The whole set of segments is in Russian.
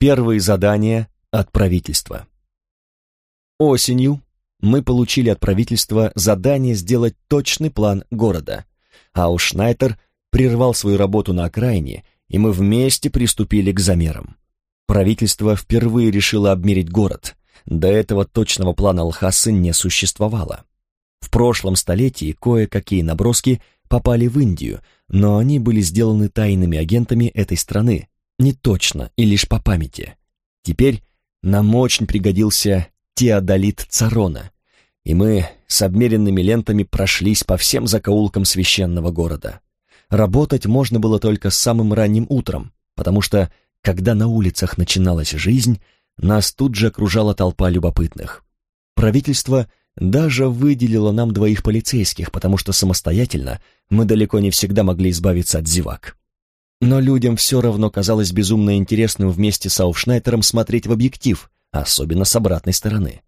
Первые задания от правительства. Осенью мы получили от правительства задание сделать точный план города, а уж Шнайтер прервал свою работу на окраине, и мы вместе приступили к замерам. Правительство впервые решило обмерить город. До этого точного плана Лхасы не существовало. В прошлом столетии кое-какие наброски попали в Индию, но они были сделаны тайными агентами этой страны, не точно и лишь по памяти. Теперь нам очень пригодился теодолит Царона, и мы с обмеренными лентами прошлись по всем закоулкам священного города. Работать можно было только с самым ранним утром, потому что, когда на улицах начиналась жизнь, нас тут же окружала толпа любопытных. Правительство даже выделило нам двоих полицейских, потому что самостоятельно мы далеко не всегда могли избавиться от зевак. Но людям все равно казалось безумно интересным вместе с Ауфшнайтером смотреть в объектив, особенно с обратной стороны.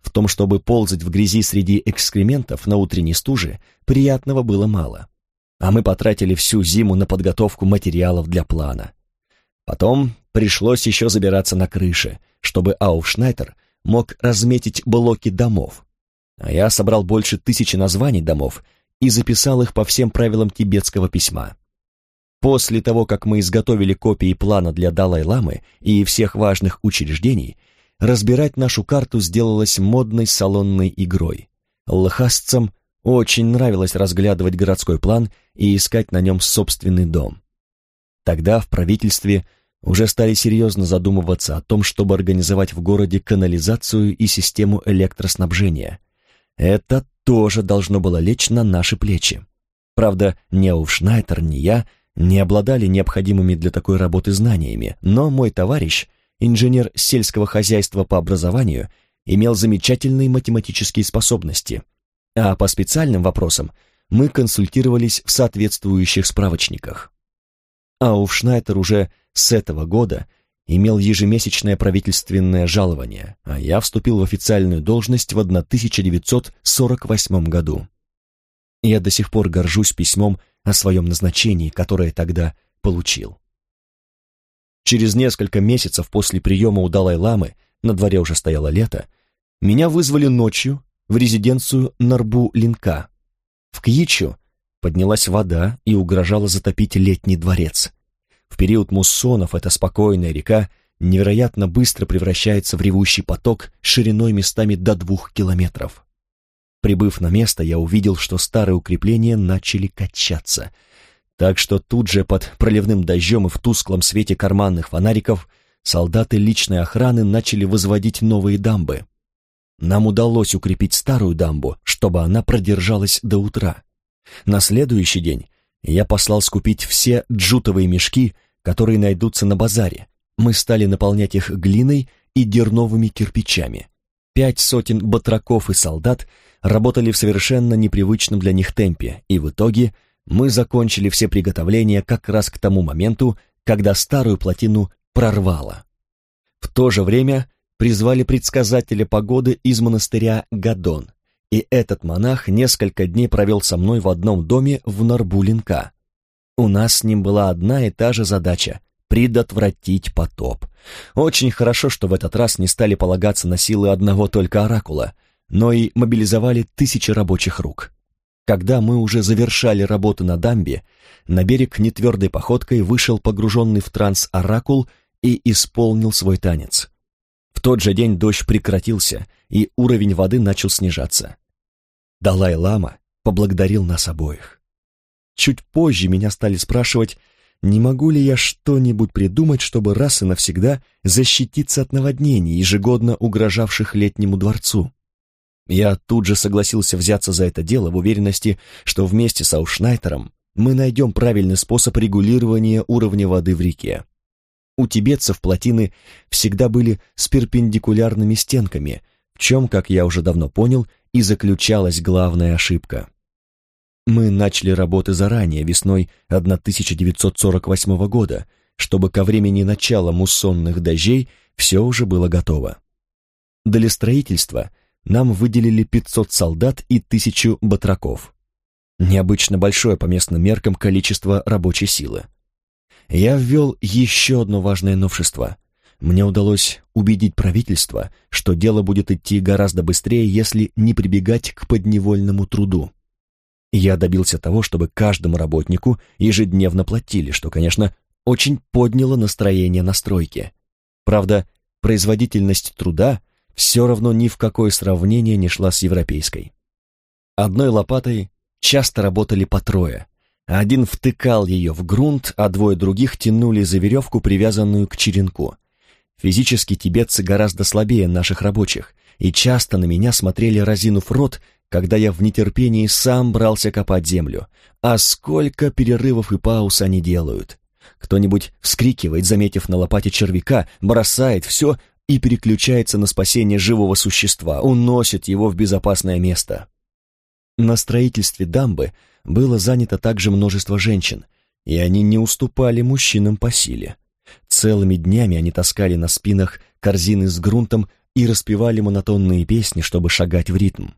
В том, чтобы ползать в грязи среди экскрементов на утренней стуже, приятного было мало. А мы потратили всю зиму на подготовку материалов для плана. Потом пришлось еще забираться на крыши, чтобы Ауфшнайтер мог разметить блоки домов. А я собрал больше тысячи названий домов и записал их по всем правилам тибетского письма. После того, как мы изготовили копии плана для Далай-ламы и всех важных учреждений, разбирать нашу карту сделалось модной салонной игрой. Лхасцам очень нравилось разглядывать городской план и искать на нем собственный дом. Тогда в правительстве уже стали серьезно задумываться о том, чтобы организовать в городе канализацию и систему электроснабжения. Это тоже должно было лечь на наши плечи. Правда, ни Уфшнайтер, ни я – не обладали необходимыми для такой работы знаниями, но мой товарищ, инженер сельского хозяйства по образованию, имел замечательные математические способности, а по специальным вопросам мы консультировались в соответствующих справочниках. Ауфшнайтер уже с этого года имел ежемесячное правительственное жалование, а я вступил в официальную должность в 1948 году. Я до сих пор горжусь письмом о своем назначении, которое тогда получил. Через несколько месяцев после приема у Далай-ламы, на дворе уже стояло лето, меня вызвали ночью в резиденцию Нарбу-Линка. В Кьичу поднялась вода и угрожала затопить летний дворец. В период муссонов эта спокойная река невероятно быстро превращается в ревущий поток шириной местами до двух километров. Прибыв на место, я увидел, что старые укрепления начали качаться. Так что тут же под проливным дождем и в тусклом свете карманных фонариков солдаты личной охраны начали возводить новые дамбы. Нам удалось укрепить старую дамбу, чтобы она продержалась до утра. На следующий день я послал скупить все джутовые мешки, которые найдутся на базаре. Мы стали наполнять их глиной и дерновыми кирпичами. Пять сотен батраков и солдат работали в совершенно непривычном для них темпе, и в итоге мы закончили все приготовления как раз к тому моменту, когда старую плотину прорвало. В то же время призвали предсказателя погоды из монастыря Гадон, и этот монах несколько дней провел со мной в одном доме в Нарбулинка. У нас с ним была одна и та же задача — предотвратить потоп. Очень хорошо, что в этот раз не стали полагаться на силы одного только оракула, но и мобилизовали тысячи рабочих рук. Когда мы уже завершали работу на дамбе, на берег нетвердой походкой вышел погруженный в транс оракул и исполнил свой танец. В тот же день дождь прекратился, и уровень воды начал снижаться. Далай-лама поблагодарил нас обоих. Чуть позже меня стали спрашивать, не могу ли я что-нибудь придумать, чтобы раз и навсегда защититься от наводнений, ежегодно угрожавших летнему дворцу. Я тут же согласился взяться за это дело в уверенности, что вместе с Аушнайтером мы найдем правильный способ регулирования уровня воды в реке. У тибетцев плотины всегда были с перпендикулярными стенками, в чем, как я уже давно понял, и заключалась главная ошибка. Мы начали работы заранее, весной 1948 года, чтобы ко времени начала муссонных дождей все уже было готово. Для строительства – нам выделили 500 солдат и тысячу батраков. Необычно большое по местным меркам количество рабочей силы. Я ввел еще одно важное новшество. мне удалось убедить правительство, что дело будет идти гораздо быстрее, если не прибегать к подневольному труду. Я добился того, чтобы каждому работнику ежедневно платили, что, конечно, очень подняло настроение на стройке. Правда, производительность труда все равно ни в какое сравнение не шла с европейской. Одной лопатой часто работали по трое. Один втыкал ее в грунт, а двое других тянули за веревку, привязанную к черенку. Физически тибетцы гораздо слабее наших рабочих, и часто на меня смотрели разинув рот, когда я в нетерпении сам брался копать землю. А сколько перерывов и пауз они делают. Кто-нибудь вскрикивает, заметив на лопате червяка, бросает все и переключается на спасение живого существа, уносит его в безопасное место. На строительстве дамбы было занято также множество женщин, и они не уступали мужчинам по силе. Целыми днями они таскали на спинах корзины с грунтом и распевали монотонные песни, чтобы шагать в ритм.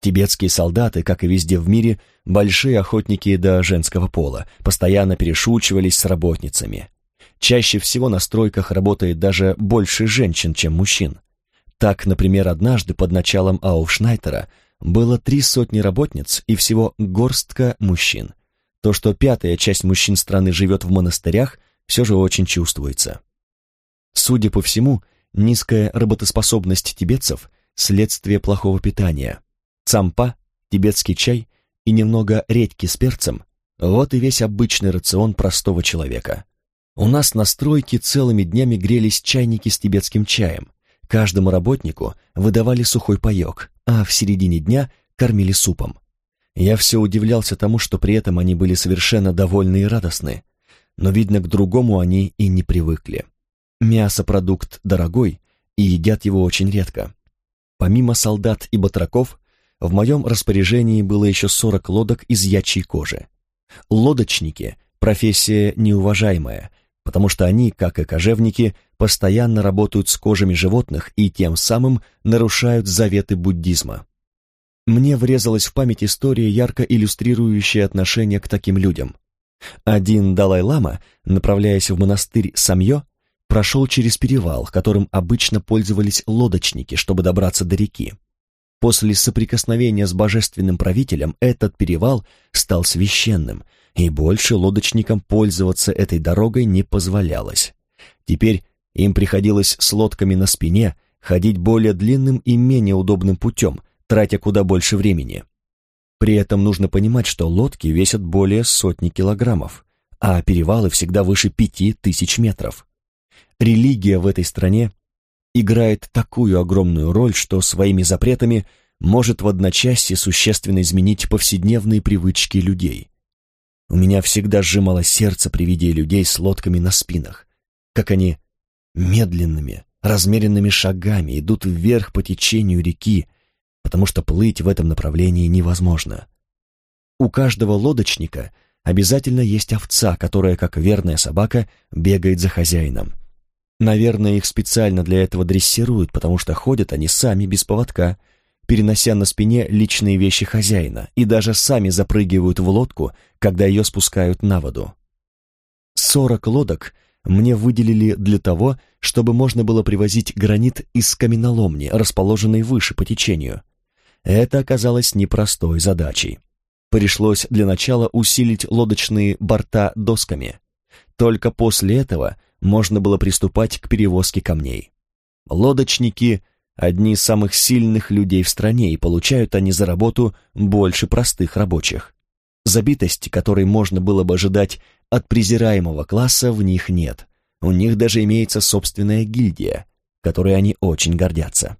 Тибетские солдаты, как и везде в мире, большие охотники до женского пола, постоянно перешучивались с работницами. Чаще всего на стройках работает даже больше женщин, чем мужчин. Так, например, однажды под началом Ауфшнайтера было три сотни работниц и всего горстка мужчин. То, что пятая часть мужчин страны живет в монастырях, все же очень чувствуется. Судя по всему, низкая работоспособность тибетцев – следствие плохого питания – Цампа, тибетский чай и немного редьки с перцем – вот и весь обычный рацион простого человека. У нас на стройке целыми днями грелись чайники с тибетским чаем. Каждому работнику выдавали сухой паек, а в середине дня кормили супом. Я все удивлялся тому, что при этом они были совершенно довольны и радостны, но, видно, к другому они и не привыкли. Мясо – продукт дорогой, и едят его очень редко. Помимо солдат и батраков, в моем распоряжении было еще 40 лодок из ячьей кожи. Лодочники – профессия неуважаемая, потому что они, как и кожевники, постоянно работают с кожами животных и тем самым нарушают заветы буддизма. Мне врезалась в память история, ярко иллюстрирующая отношение к таким людям. Один Далай-лама, направляясь в монастырь Самьё, прошел через перевал, которым обычно пользовались лодочники, чтобы добраться до реки. После соприкосновения с божественным правителем этот перевал стал священным, и больше лодочникам пользоваться этой дорогой не позволялось. Теперь им приходилось с лодками на спине ходить более длинным и менее удобным путем, тратя куда больше времени. При этом нужно понимать, что лодки весят более сотни килограммов, а перевалы всегда выше пяти тысяч метров. Религия в этой стране играет такую огромную роль, что своими запретами может в одночасье существенно изменить повседневные привычки людей. У меня всегда сжимало сердце при виде людей с лодками на спинах, как они медленными, размеренными шагами идут вверх по течению реки, потому что плыть в этом направлении невозможно. У каждого лодочника обязательно есть овца, которая, как верная собака, бегает за хозяином. Наверное, их специально для этого дрессируют, потому что ходят они сами без поводка, перенося на спине личные вещи хозяина, и даже сами запрыгивают в лодку, когда ее спускают на воду. Сорок лодок мне выделили для того, чтобы можно было привозить гранит из каменоломни, расположенной выше по течению. Это оказалось непростой задачей. Пришлось для начала усилить лодочные борта досками. Только после этого можно было приступать к перевозке камней. Лодочники – одни из самых сильных людей в стране, и получают они за работу больше простых рабочих. Забитости, которой можно было бы ожидать от презираемого класса, в них нет. У них даже имеется собственная гильдия, которой они очень гордятся.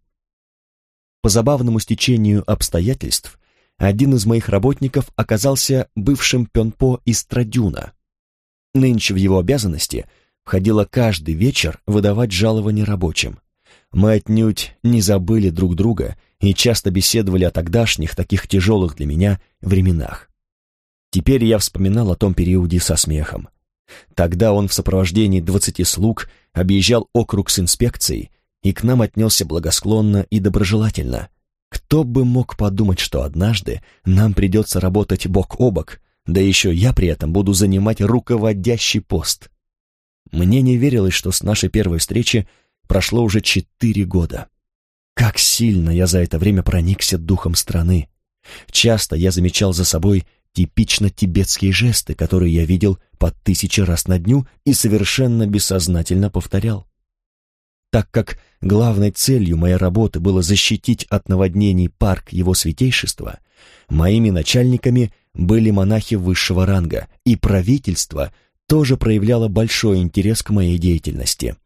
По забавному стечению обстоятельств, один из моих работников оказался бывшим пенпо из Традюна. Нынче в его обязанности – входило каждый вечер выдавать жалования рабочим. Мы отнюдь не забыли друг друга и часто беседовали о тогдашних, таких тяжелых для меня, временах. Теперь я вспоминал о том периоде со смехом. Тогда он в сопровождении двадцати слуг объезжал округ с инспекцией и к нам отнесся благосклонно и доброжелательно. Кто бы мог подумать, что однажды нам придется работать бок о бок, да еще я при этом буду занимать руководящий пост. Мне не верилось, что с нашей первой встречи прошло уже четыре года. Как сильно я за это время проникся духом страны. Часто я замечал за собой типично тибетские жесты, которые я видел по тысяче раз на дню и совершенно бессознательно повторял. Так как главной целью моей работы было защитить от наводнений парк его святейшества, моими начальниками были монахи высшего ранга, и правительство тоже проявляло большой интерес к моей деятельности.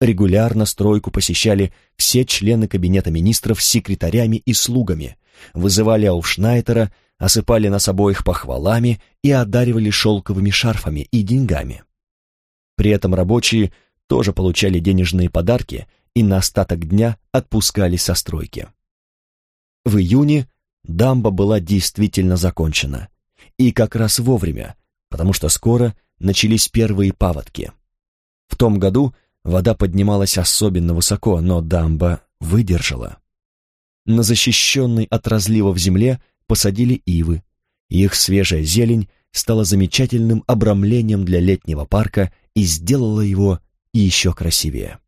Регулярно стройку посещали все члены кабинета министров с секретарями и слугами, вызывали Ауфшнайтера, осыпали нас обоих похвалами и одаривали шелковыми шарфами и деньгами. При этом рабочие тоже получали денежные подарки и на остаток дня отпускались со стройки. В июне дамба была действительно закончена, и как раз вовремя, потому что скоро начались первые паводки. В том году вода поднималась особенно высоко, но дамба выдержала. На защищенной от разлива в земле посадили ивы. Их свежая зелень стала замечательным обрамлением для летнего парка и сделала его еще красивее.